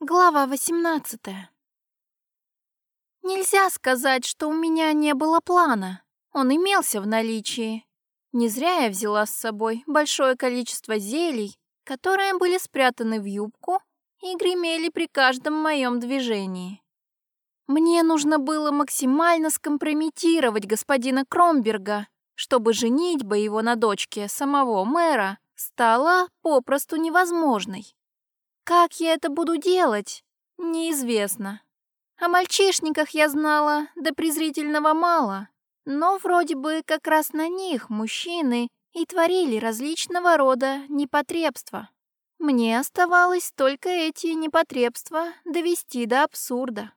Глава 18 Нельзя сказать, что у меня не было плана. Он имелся в наличии. Не зря я взяла с собой большое количество зелий, которые были спрятаны в юбку и гремели при каждом моем движении. Мне нужно было максимально скомпрометировать господина Кромберга, чтобы женитьба его на дочке самого мэра стала попросту невозможной. Как я это буду делать, неизвестно. О мальчишниках я знала до презрительного мало, но вроде бы как раз на них мужчины и творили различного рода непотребства. Мне оставалось только эти непотребства довести до абсурда.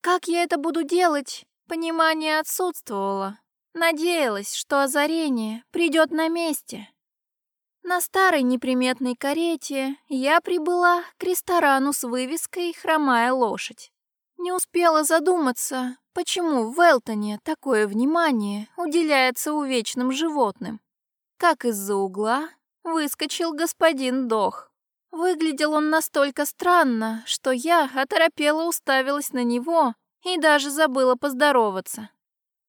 Как я это буду делать, понимание отсутствовало. Надеялась, что озарение придет на месте. На старой неприметной карете я прибыла к ресторану с вывеской «Хромая лошадь». Не успела задуматься, почему в Элтоне такое внимание уделяется увечным животным. Как из-за угла выскочил господин Дох. Выглядел он настолько странно, что я оторопела уставилась на него и даже забыла поздороваться.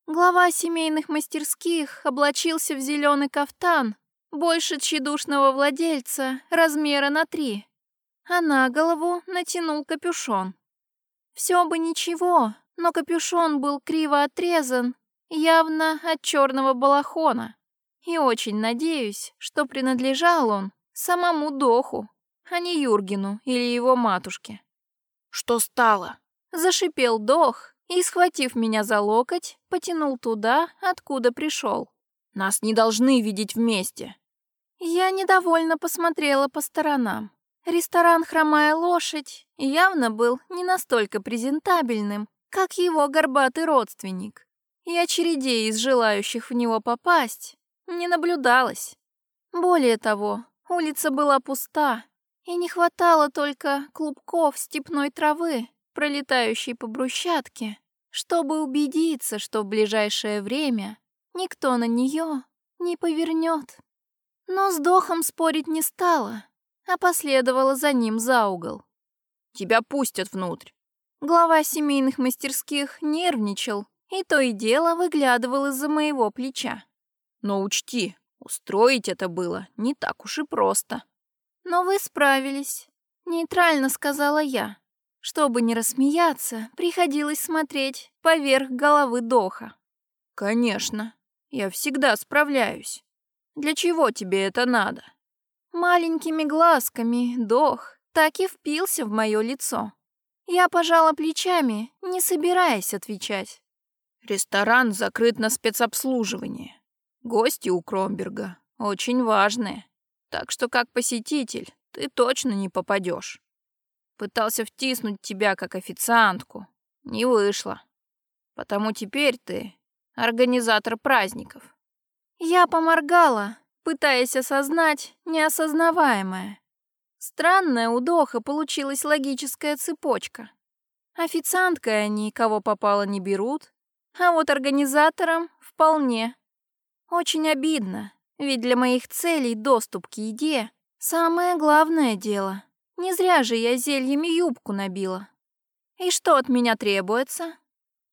Глава семейных мастерских облачился в зеленый кафтан больше тщедушного владельца размера на три, а на голову натянул капюшон. Все бы ничего, но капюшон был криво отрезан, явно от черного балахона. И очень надеюсь, что принадлежал он самому Доху, а не Юргену или его матушке. «Что стало?» — зашипел Дох и, схватив меня за локоть, потянул туда, откуда пришел. «Нас не должны видеть вместе. Я недовольно посмотрела по сторонам. Ресторан «Хромая лошадь» явно был не настолько презентабельным, как его горбатый родственник, и очередей из желающих в него попасть не наблюдалось. Более того, улица была пуста, и не хватало только клубков степной травы, пролетающей по брусчатке, чтобы убедиться, что в ближайшее время никто на нее не повернет. Но с Дохом спорить не стала, а последовала за ним за угол. «Тебя пустят внутрь». Глава семейных мастерских нервничал и то и дело выглядывал из-за моего плеча. «Но учти, устроить это было не так уж и просто». «Но вы справились», — нейтрально сказала я. Чтобы не рассмеяться, приходилось смотреть поверх головы Доха. «Конечно, я всегда справляюсь». Для чего тебе это надо?» Маленькими глазками Дох так и впился в мое лицо. Я пожала плечами, не собираясь отвечать. «Ресторан закрыт на спецобслуживание. Гости у Кромберга очень важные, так что как посетитель ты точно не попадешь. Пытался втиснуть тебя как официантку, не вышло. Потому теперь ты организатор праздников. Я поморгала, пытаясь осознать неосознаваемое. Странная у Доха получилась логическая цепочка. Официанткой они кого попало не берут, а вот организаторам вполне. Очень обидно, ведь для моих целей доступ к еде — самое главное дело. Не зря же я зельями юбку набила. И что от меня требуется?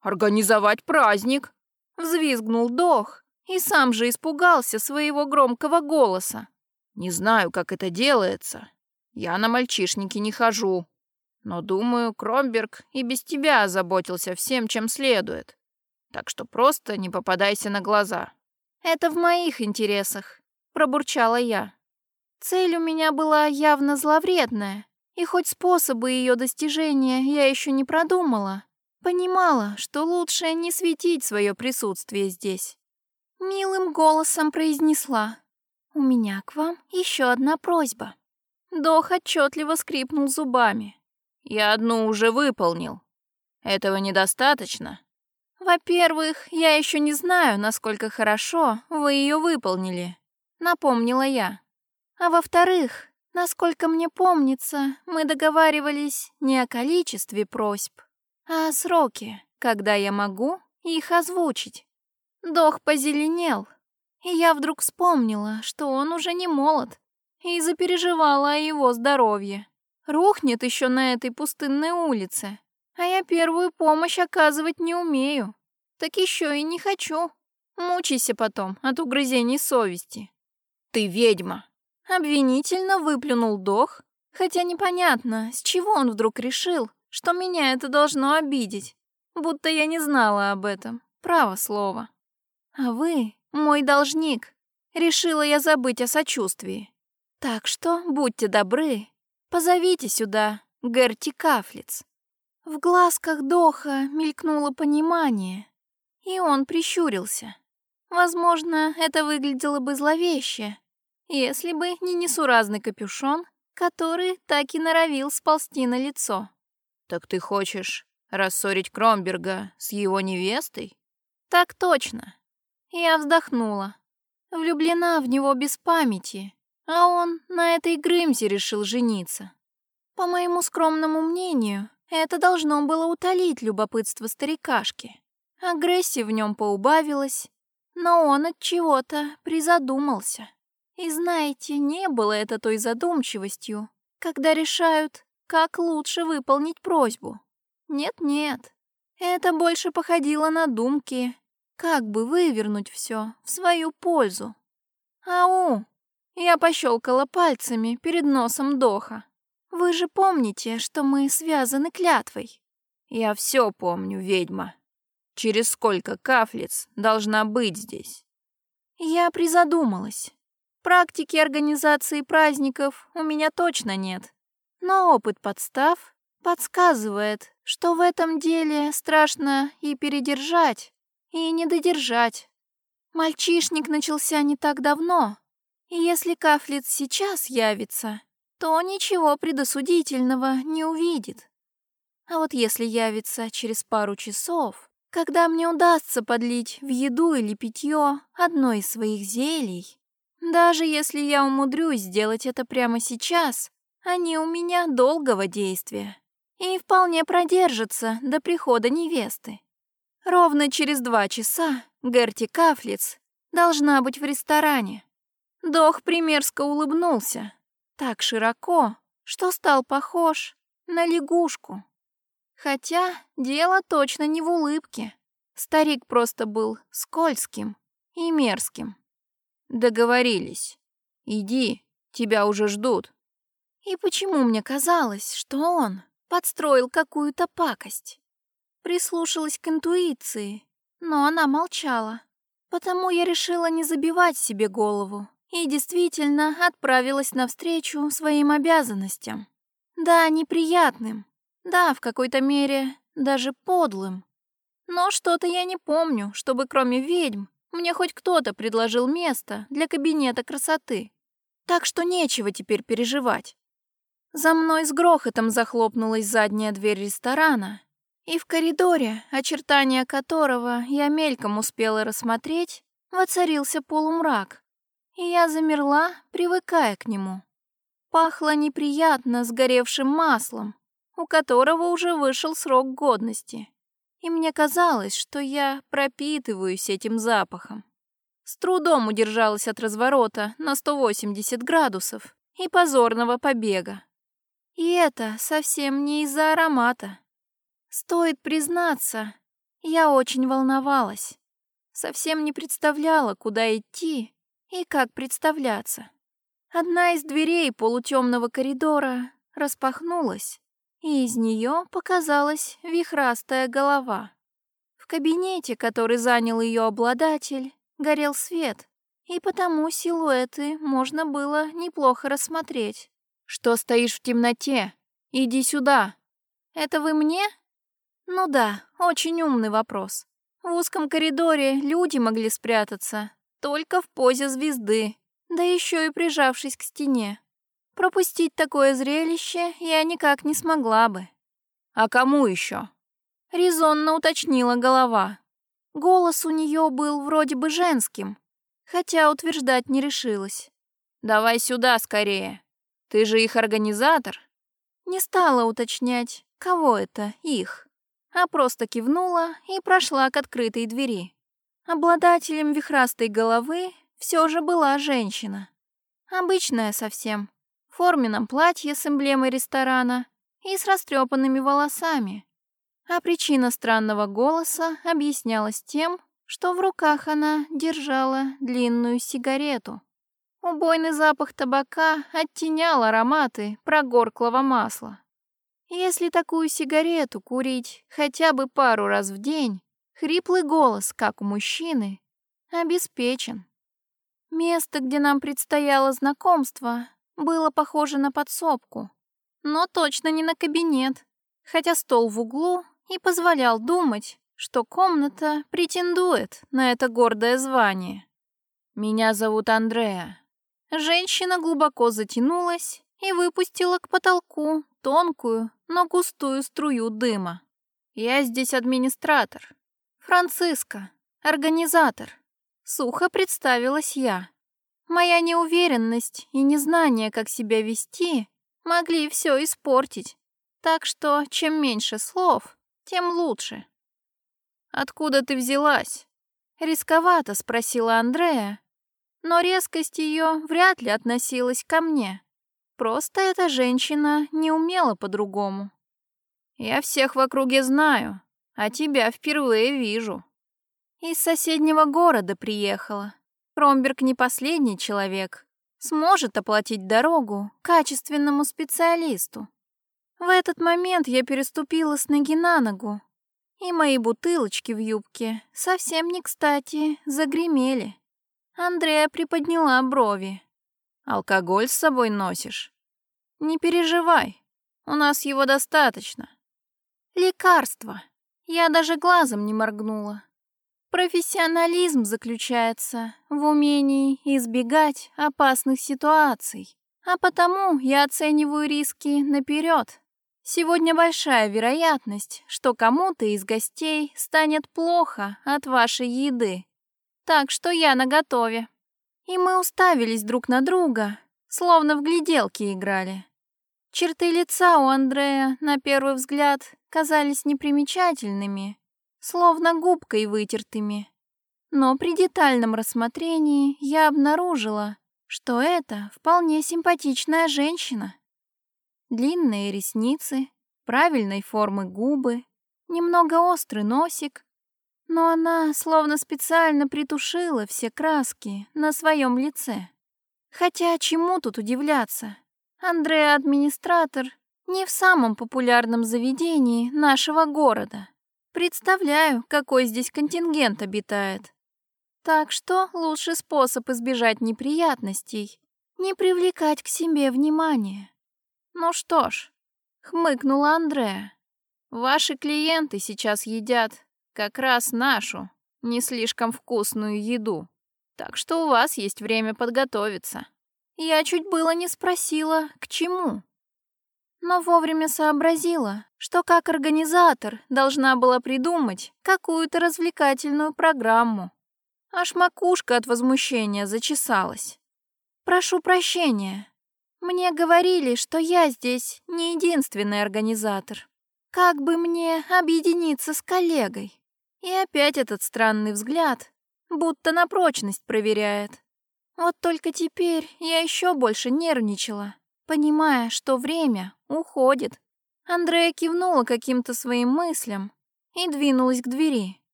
«Организовать праздник!» — взвизгнул Дох, и сам же испугался своего громкого голоса. «Не знаю, как это делается. Я на мальчишники не хожу. Но, думаю, Кромберг и без тебя озаботился всем, чем следует. Так что просто не попадайся на глаза». «Это в моих интересах», — пробурчала я. Цель у меня была явно зловредная, и хоть способы ее достижения я еще не продумала, понимала, что лучше не светить свое присутствие здесь. Милым голосом произнесла. «У меня к вам еще одна просьба». Дох отчетливо скрипнул зубами. «Я одну уже выполнил. Этого недостаточно?» «Во-первых, я еще не знаю, насколько хорошо вы ее выполнили», — напомнила я. «А во-вторых, насколько мне помнится, мы договаривались не о количестве просьб, а о сроке, когда я могу их озвучить». Дох позеленел, и я вдруг вспомнила, что он уже не молод, и запереживала о его здоровье. Рухнет еще на этой пустынной улице, а я первую помощь оказывать не умею. Так еще и не хочу. Мучайся потом от угрызений совести. Ты ведьма. Обвинительно выплюнул Дох, хотя непонятно, с чего он вдруг решил, что меня это должно обидеть, будто я не знала об этом, право слово. А вы мой должник. Решила я забыть о сочувствии. Так что будьте добры, позовите сюда Герти Кафлиц. В глазках Доха мелькнуло понимание, и он прищурился. Возможно, это выглядело бы зловеще, если бы не несуразный капюшон, который так и норовил сползти на лицо. «Так ты хочешь рассорить Кромберга с его невестой?» «Так точно». Я вздохнула. Влюблена в него без памяти, а он на этой Грымзе решил жениться. По моему скромному мнению, это должно было утолить любопытство старикашки. Агрессия в нем поубавилась, но он от чего-то призадумался. И знаете, не было это той задумчивостью, когда решают, как лучше выполнить просьбу. Нет-нет, это больше походило на думки, как бы вывернуть все в свою пользу. Ау! Я пощелкала пальцами перед носом Доха. Вы же помните, что мы связаны клятвой? Я все помню, ведьма. Через сколько кафлиц должна быть здесь? Я призадумалась. Практики организации праздников у меня точно нет. Но опыт подстав подсказывает, что в этом деле страшно и передержать, и не додержать. Мальчишник начался не так давно, и если Кафлиц сейчас явится, то ничего предосудительного не увидит. А вот если явится через пару часов, когда мне удастся подлить в еду или питье одно из своих зелий, даже если я умудрюсь сделать это прямо сейчас, они у меня долгого действия и вполне продержатся до прихода невесты. Ровно через два часа Герти Кафлиц должна быть в ресторане. Дох примерзко улыбнулся, так широко, что стал похож на лягушку. Хотя дело точно не в улыбке. Старик просто был скользким и мерзким. Договорились. Иди, тебя уже ждут. И почему мне казалось, что он подстроил какую-то пакость? Прислушалась к интуиции, но она молчала. Потому я решила не забивать себе голову и действительно отправилась навстречу своим обязанностям. Да, неприятным, да, в какой-то мере даже подлым. Но что-то я не помню, чтобы кроме ведьм мне хоть кто-то предложил место для кабинета красоты. Так что нечего теперь переживать. За мной с грохотом захлопнулась задняя дверь ресторана, и в коридоре, очертания которого я мельком успела рассмотреть, воцарился полумрак, и я замерла, привыкая к нему. Пахло неприятно сгоревшим маслом, у которого уже вышел срок годности. И мне казалось, что я пропитываюсь этим запахом. С трудом удержалась от разворота на 180 градусов и позорного побега. И это совсем не из-за аромата. Стоит признаться, я очень волновалась. Совсем не представляла, куда идти и как представляться. Одна из дверей полутемного коридора распахнулась, и из нее показалась вихрастая голова. В кабинете, который занял ее обладатель, горел свет, и потому силуэты можно было неплохо рассмотреть. «Что стоишь в темноте? Иди сюда!» «Это вы мне?» «Ну да, очень умный вопрос. В узком коридоре люди могли спрятаться, только в позе звезды, да еще и прижавшись к стене. Пропустить такое зрелище я никак не смогла бы. «А кому еще? Резонно уточнила голова. Голос у нее был вроде бы женским, хотя утверждать не решилась. «Давай сюда скорее. Ты же их организатор?» Не стала уточнять, кого это их, а просто кивнула и прошла к открытой двери. Обладателем вихрастой головы все же была женщина. Обычная совсем, форменном платье с эмблемой ресторана и с растрепанными волосами. А причина странного голоса объяснялась тем, что в руках она держала длинную сигарету. Убойный запах табака оттенял ароматы прогорклого масла. Если такую сигарету курить хотя бы пару раз в день, хриплый голос, как у мужчины, обеспечен. Место, где нам предстояло знакомство, было похоже на подсобку, но точно не на кабинет, хотя стол в углу и позволял думать, что комната претендует на это гордое звание. «Меня зовут Андреа». Женщина глубоко затянулась и выпустила к потолку тонкую, но густую струю дыма. «Я здесь администратор. Франциска, организатор». Сухо представилась я. Моя неуверенность и незнание, как себя вести, могли все испортить. Так что чем меньше слов, тем лучше. «Откуда ты взялась?» Рисковато спросила Андрея, но резкость ее вряд ли относилась ко мне. Просто эта женщина не умела по-другому. Я всех в округе знаю, а тебя впервые вижу. Из соседнего города приехала. Кромберг не последний человек. Сможет оплатить дорогу качественному специалисту. В этот момент я переступила с ноги на ногу, и мои бутылочки в юбке совсем не кстати загремели. Андрея приподняла брови. Алкоголь с собой носишь? Не переживай, у нас его достаточно. Лекарство. Я даже глазом не моргнула. Профессионализм заключается в умении избегать опасных ситуаций, а потому я оцениваю риски наперед. Сегодня большая вероятность, что кому-то из гостей станет плохо от вашей еды. Так что я наготове. И мы уставились друг на друга, словно в гляделки играли. Черты лица у Андрея, на первый взгляд, казались непримечательными, словно губкой вытертыми. Но при детальном рассмотрении я обнаружила, что это вполне симпатичная женщина. Длинные ресницы, правильной формы губы, немного острый носик, но она словно специально притушила все краски на своем лице. Хотя чему тут удивляться? Андреа администратор не в самом популярном заведении нашего города. Представляю, какой здесь контингент обитает. Так что лучший способ избежать неприятностей — не привлекать к себе внимания. Ну что ж, хмыкнула Андреа. Ваши клиенты сейчас едят как раз нашу, не слишком вкусную еду. Так что у вас есть время подготовиться. Я чуть было не спросила, к чему. Но вовремя сообразила, что как организатор должна была придумать какую-то развлекательную программу. Аж макушка от возмущения зачесалась. «Прошу прощения. Мне говорили, что я здесь не единственный организатор. Как бы мне объединиться с коллегой?» И опять этот странный взгляд, будто на прочность проверяет. Вот только теперь я еще больше нервничала, понимая, что время уходит. Андрея кивнула каким-то своим мыслям и двинулась к двери.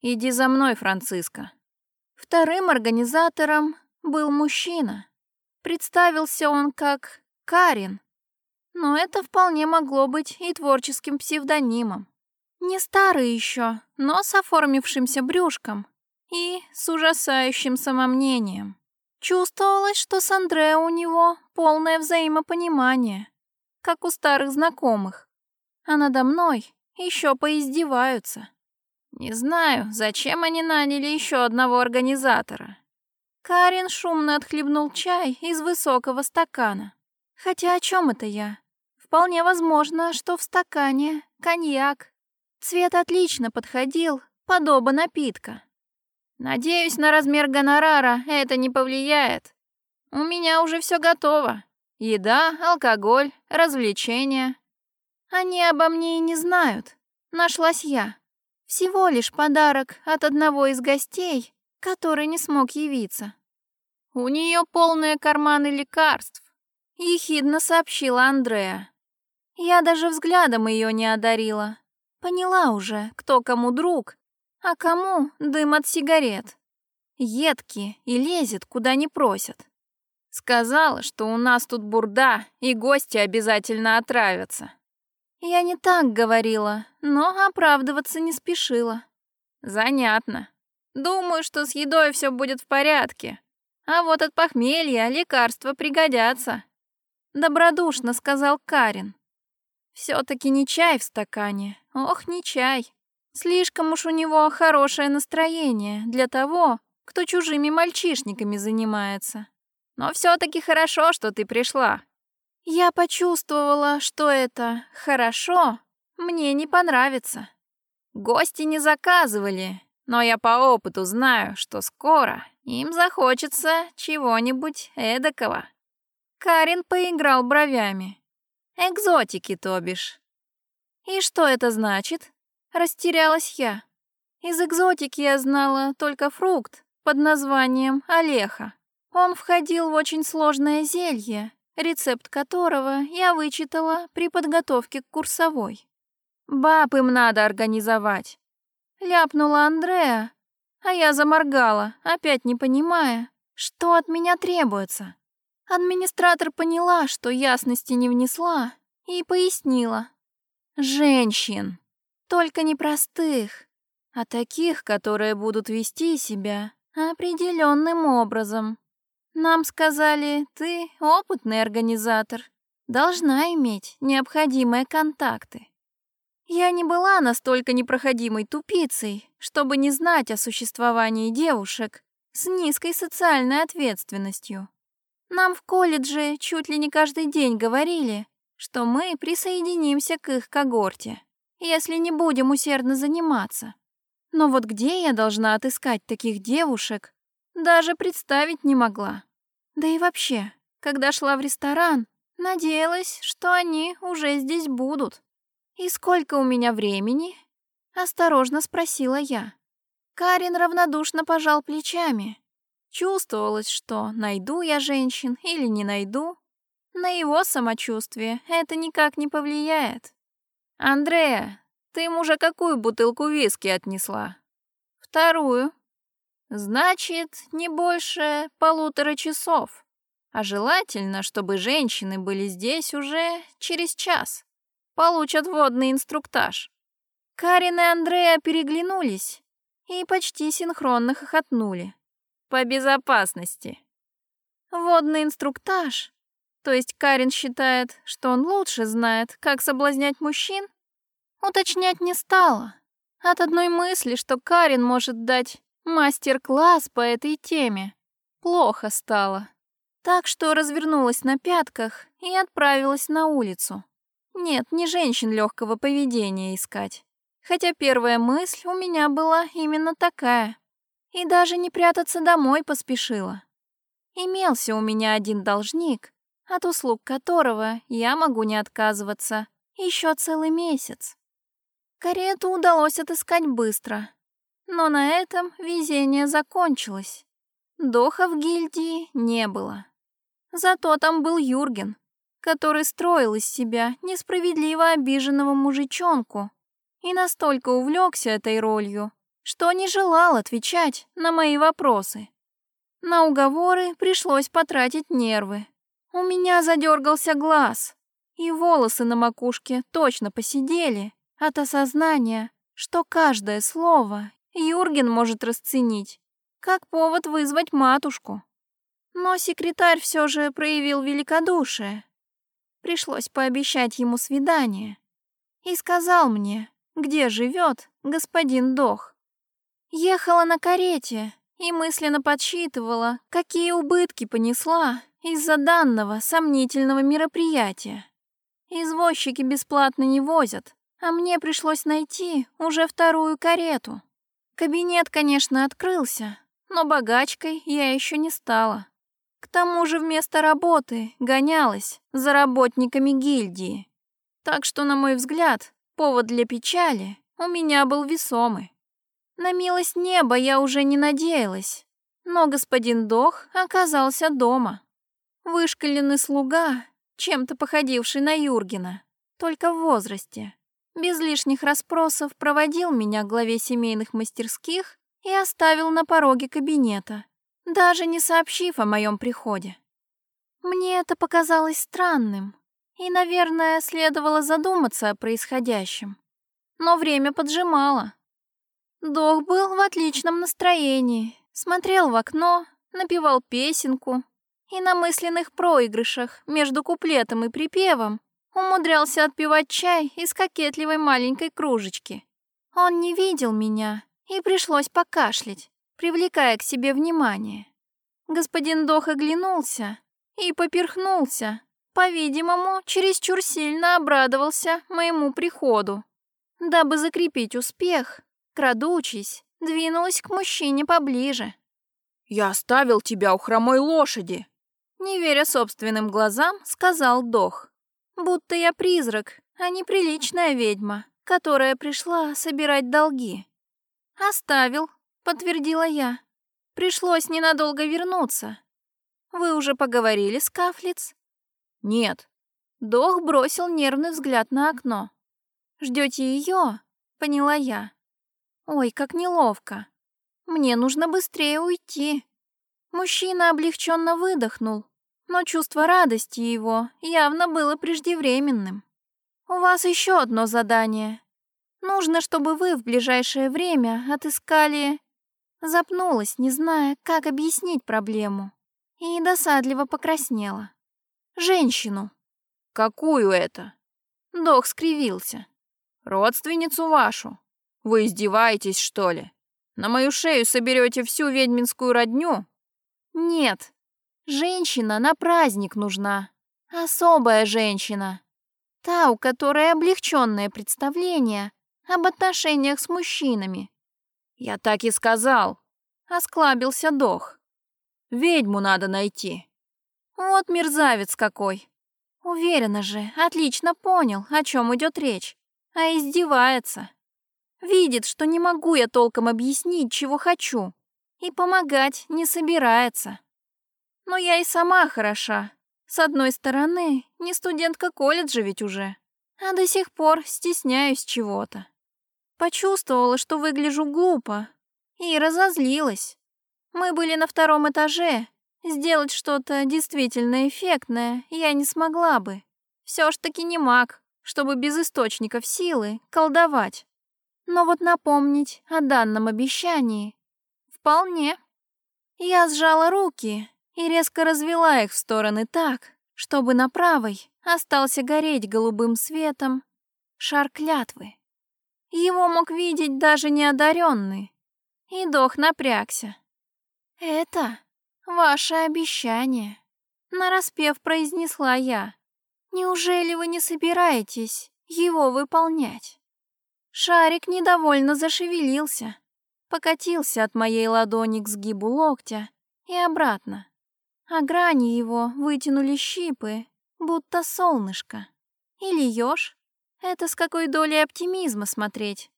«Иди за мной, Франциска». Вторым организатором был мужчина. Представился он как Карин, но это вполне могло быть и творческим псевдонимом. Не старый еще, но с оформившимся брюшком и с ужасающим самомнением. Чувствовалось, что с Андре у него полное взаимопонимание, как у старых знакомых. А надо мной еще поиздеваются. Не знаю, зачем они наняли еще одного организатора. Карин шумно отхлебнул чай из высокого стакана. Хотя о чем это я? Вполне возможно, что в стакане коньяк. Цвет отлично подходил под оба напитка. Надеюсь, на размер гонорара это не повлияет. У меня уже все готово. Еда, алкоголь, развлечения. Они обо мне и не знают. Нашлась я. Всего лишь подарок от одного из гостей, который не смог явиться. У нее полные карманы лекарств. — ехидно сообщила Андреа. Я даже взглядом ее не одарила. Поняла уже, кто кому друг, а кому дым от сигарет. Едкий и лезет, куда не просят. Сказала, что у нас тут бурда, и гости обязательно отравятся. Я не так говорила, но оправдываться не спешила. Занятно. Думаю, что с едой все будет в порядке. А вот от похмелья лекарства пригодятся. Добродушно сказал Карин. Все-таки не чай в стакане. Ох, не чай. Слишком уж у него хорошее настроение для того, кто чужими мальчишниками занимается. Но все-таки хорошо, что ты пришла. Я почувствовала, что это «хорошо» мне не понравится. Гости не заказывали, но я по опыту знаю, что скоро им захочется чего-нибудь эдакого. Карин поиграл бровями. Экзотики, то бишь. И что это значит? Растерялась я. Из экзотики я знала только фрукт под названием олеха. Он входил в очень сложное зелье, рецепт которого я вычитала при подготовке к курсовой. «Баб им надо организовать», — ляпнула Андреа, а я заморгала, опять не понимая, что от меня требуется. Администратор поняла, что ясности не внесла, и пояснила. «Женщин, только не простых, а таких, которые будут вести себя определенным образом. Нам сказали, ты опытный организатор, должна иметь необходимые контакты. Я не была настолько непроходимой тупицей, чтобы не знать о существовании девушек с низкой социальной ответственностью. Нам в колледже чуть ли не каждый день говорили, что мы присоединимся к их когорте, если не будем усердно заниматься. Но вот где я должна отыскать таких девушек, даже представить не могла. Да и вообще, когда шла в ресторан, надеялась, что они уже здесь будут. «И сколько у меня времени?» — осторожно спросила я. Карин равнодушно пожал плечами. Чувствовалось, что найду я женщин или не найду. На его самочувствие это никак не повлияет. «Андрея, ты ему уже какую бутылку виски отнесла?» «Вторую», Значит, не больше полутора часов. А желательно, чтобы женщины были здесь уже через час. Получат водный инструктаж. Карин и Андрея переглянулись и почти синхронно хохотнули. По безопасности. Водный инструктаж? То есть Карин считает, что он лучше знает, как соблазнять мужчин? Уточнять не стала. От одной мысли, что Карин может дать Мастер-класс по этой теме. Плохо стало. Так что развернулась на пятках и отправилась на улицу. Нет, не женщин легкого поведения искать. Хотя первая мысль у меня была именно такая. И даже не прятаться домой поспешила. Имелся у меня один должник, от услуг которого я могу не отказываться еще целый месяц. Карету удалось отыскать быстро, но на этом везение закончилось. Доха в гильдии не было. Зато там был Юрген, который строил из себя несправедливо обиженного мужичонку и настолько увлекся этой ролью, что не желал отвечать на мои вопросы. На уговоры пришлось потратить нервы. У меня задергался глаз, и волосы на макушке точно посидели от осознания, что каждое слово Юрген может расценить, как повод вызвать матушку. Но секретарь все же проявил великодушие. Пришлось пообещать ему свидание. И сказал мне, где живет господин Дох. Ехала на карете и мысленно подсчитывала, какие убытки понесла из-за данного сомнительного мероприятия. Извозчики бесплатно не возят, а мне пришлось найти уже вторую карету. Кабинет, конечно, открылся, но богачкой я еще не стала. К тому же вместо работы гонялась за работниками гильдии. Так что, на мой взгляд, повод для печали у меня был весомый. На милость неба я уже не надеялась, но господин Дох оказался дома. Вышкаленный слуга, чем-то походивший на Юргена, только в возрасте, без лишних расспросов проводил меня к главе семейных мастерских и оставил на пороге кабинета, даже не сообщив о моем приходе. Мне это показалось странным, и, наверное, следовало задуматься о происходящем. Но время поджимало. Дох был в отличном настроении, смотрел в окно, напевал песенку и на мысленных проигрышах между куплетом и припевом умудрялся отпивать чай из кокетливой маленькой кружечки. Он не видел меня, и пришлось покашлять, привлекая к себе внимание. Господин Дох оглянулся и поперхнулся, по-видимому, чересчур сильно обрадовался моему приходу. Дабы закрепить успех, крадучись, двинулась к мужчине поближе. «Я оставил тебя у хромой лошади!» Не веря собственным глазам, сказал Дох. Будто я призрак, а не приличная ведьма, которая пришла собирать долги. «Оставил», — подтвердила я. «Пришлось ненадолго вернуться. Вы уже поговорили с Кафлиц?» «Нет». Дох бросил нервный взгляд на окно. «Ждете ее?» — поняла я. «Ой, как неловко. Мне нужно быстрее уйти». Мужчина облегченно выдохнул, но чувство радости его явно было преждевременным. «У вас еще одно задание. Нужно, чтобы вы в ближайшее время отыскали...» Запнулась, не зная, как объяснить проблему, и досадливо покраснела. «Женщину». «Какую это?» Док скривился. «Родственницу вашу? Вы издеваетесь, что ли? На мою шею соберете всю ведьминскую родню?» «Нет, женщина на праздник нужна. Особая женщина. Та, у которой облегченное представление об отношениях с мужчинами. Я так и сказал. Осклабился Дох. Ведьму надо найти. Вот мерзавец какой. Уверена же, отлично понял, о чем идет речь. А издевается. Видит, что не могу я толком объяснить, чего хочу. И помогать не собирается. Но я и сама хороша. С одной стороны, не студентка колледжа ведь уже. А до сих пор стесняюсь чего-то. Почувствовала, что выгляжу глупо, и разозлилась. Мы были на втором этаже. Сделать что-то действительно эффектное я не смогла бы. Все ж таки не маг, чтобы без источников силы колдовать. Но вот напомнить о данном обещании вполне. Я сжала руки и резко развела их в стороны так, чтобы на правой остался гореть голубым светом шар клятвы. Его мог видеть даже неодаренный. И Дох напрягся. «Это ваше обещание», — нараспев произнесла я. «Неужели вы не собираетесь его выполнять?» Шарик недовольно зашевелился, покатился от моей ладони к сгибу локтя и обратно. А грани его вытянули щипы, будто солнышко. Или еж. Это с какой долей оптимизма смотреть.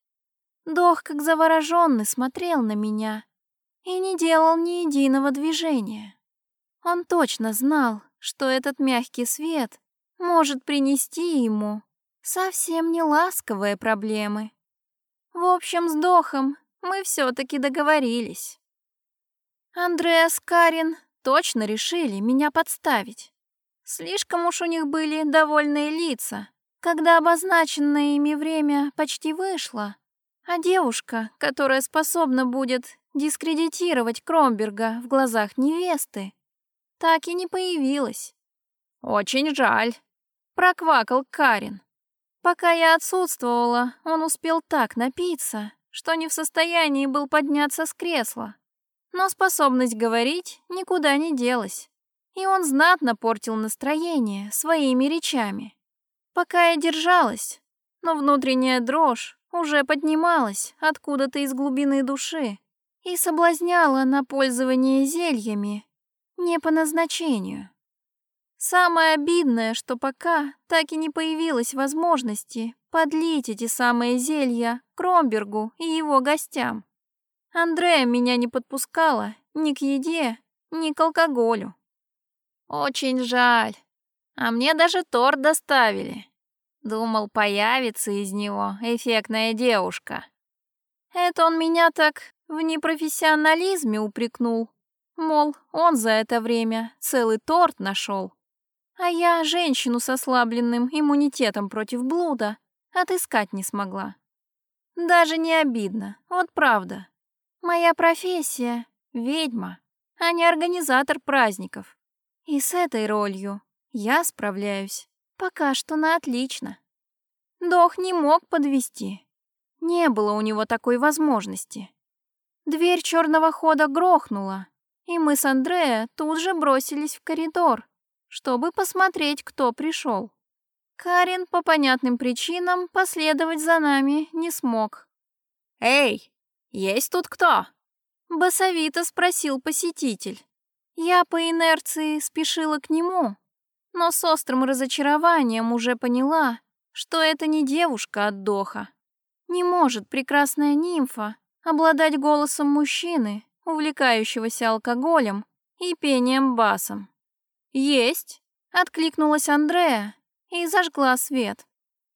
Дох, как завороженный, смотрел на меня и не делал ни единого движения. Он точно знал, что этот мягкий свет может принести ему совсем не ласковые проблемы. В общем, с Дохом мы все-таки договорились. Андреас Карин точно решили меня подставить. Слишком уж у них были довольные лица, когда обозначенное ими время почти вышло, а девушка, которая способна будет дискредитировать Кромберга в глазах невесты, так и не появилась. «Очень жаль», — проквакал Карин. Пока я отсутствовала, он успел так напиться, что не в состоянии был подняться с кресла. Но способность говорить никуда не делась, и он знатно портил настроение своими речами. Пока я держалась, но внутренняя дрожь уже поднималась откуда-то из глубины души и соблазняла на пользование зельями не по назначению. Самое обидное, что пока так и не появилась возможности подлить эти самые зелья Кромбергу и его гостям. Андрея меня не подпускала ни к еде, ни к алкоголю. Очень жаль. А мне даже торт доставили. Думал, появится из него эффектная девушка. Это он меня так в непрофессионализме упрекнул. Мол, он за это время целый торт нашел. А я женщину с ослабленным иммунитетом против блуда отыскать не смогла. Даже не обидно, вот правда. Моя профессия — ведьма, а не организатор праздников. И с этой ролью я справляюсь пока что на отлично. Дох не мог подвести. Не было у него такой возможности. Дверь черного хода грохнула, и мы с Андреа тут же бросились в коридор, чтобы посмотреть, кто пришел. Карин по понятным причинам последовать за нами не смог. «Эй, есть тут кто?» Басовито спросил посетитель. Я по инерции спешила к нему, но с острым разочарованием уже поняла, что это не девушка от Доха. Не может прекрасная нимфа обладать голосом мужчины, увлекающегося алкоголем и пением басом. «Есть!» — откликнулась Андрея и зажгла свет.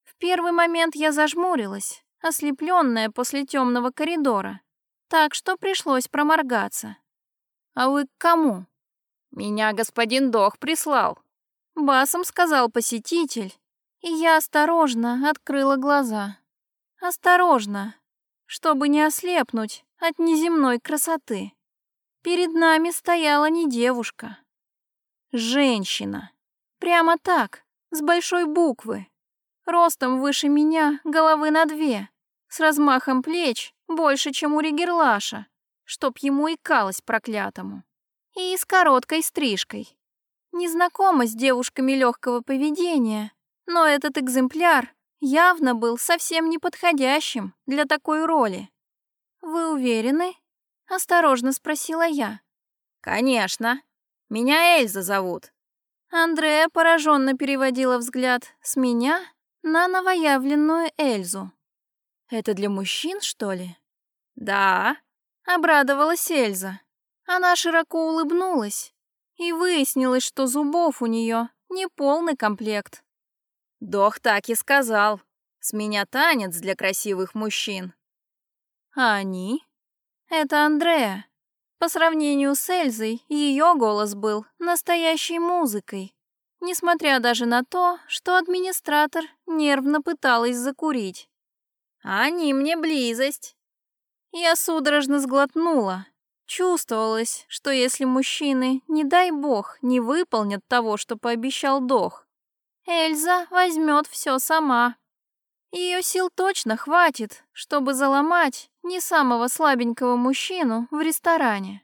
В первый момент я зажмурилась, ослепленная после темного коридора, так что пришлось проморгаться. «А вы к кому?» «Меня господин Дох прислал», — басом сказал посетитель, и я осторожно открыла глаза. Осторожно, чтобы не ослепнуть от неземной красоты. Перед нами стояла не девушка. Женщина. Прямо так, с большой буквы. Ростом выше меня, головы на две. С размахом плеч больше, чем у Ригерлаша, чтоб ему икалось проклятому. И с короткой стрижкой. Не знакома с девушками легкого поведения, но этот экземпляр явно был совсем неподходящим для такой роли. «Вы уверены?» — осторожно спросила я. «Конечно. Меня Эльза зовут». Андрея пораженно переводила взгляд с меня на новоявленную Эльзу. «Это для мужчин, что ли?» «Да», — обрадовалась Эльза. Она широко улыбнулась, и выяснилось, что зубов у нее не полный комплект. Дох так и сказал. С меня танец для красивых мужчин. А они? Это Андрея. По сравнению с Эльзой, ее голос был настоящей музыкой, несмотря даже на то, что администратор нервно пыталась закурить. Они мне близость. Я судорожно сглотнула. Чувствовалось, что если мужчины, не дай бог, не выполнят того, что пообещал Дох, Эльза возьмет все сама. Ее сил точно хватит, чтобы заломать не самого слабенького мужчину в ресторане.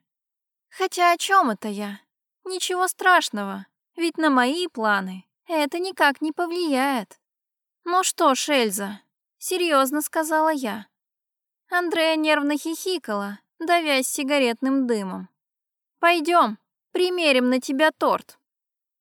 Хотя о чем это я? Ничего страшного, ведь на мои планы это никак не повлияет. Ну что ж, Эльза, серьезно сказала я. Андрея нервно хихикала, давясь сигаретным дымом. Пойдем, примерим на тебя торт.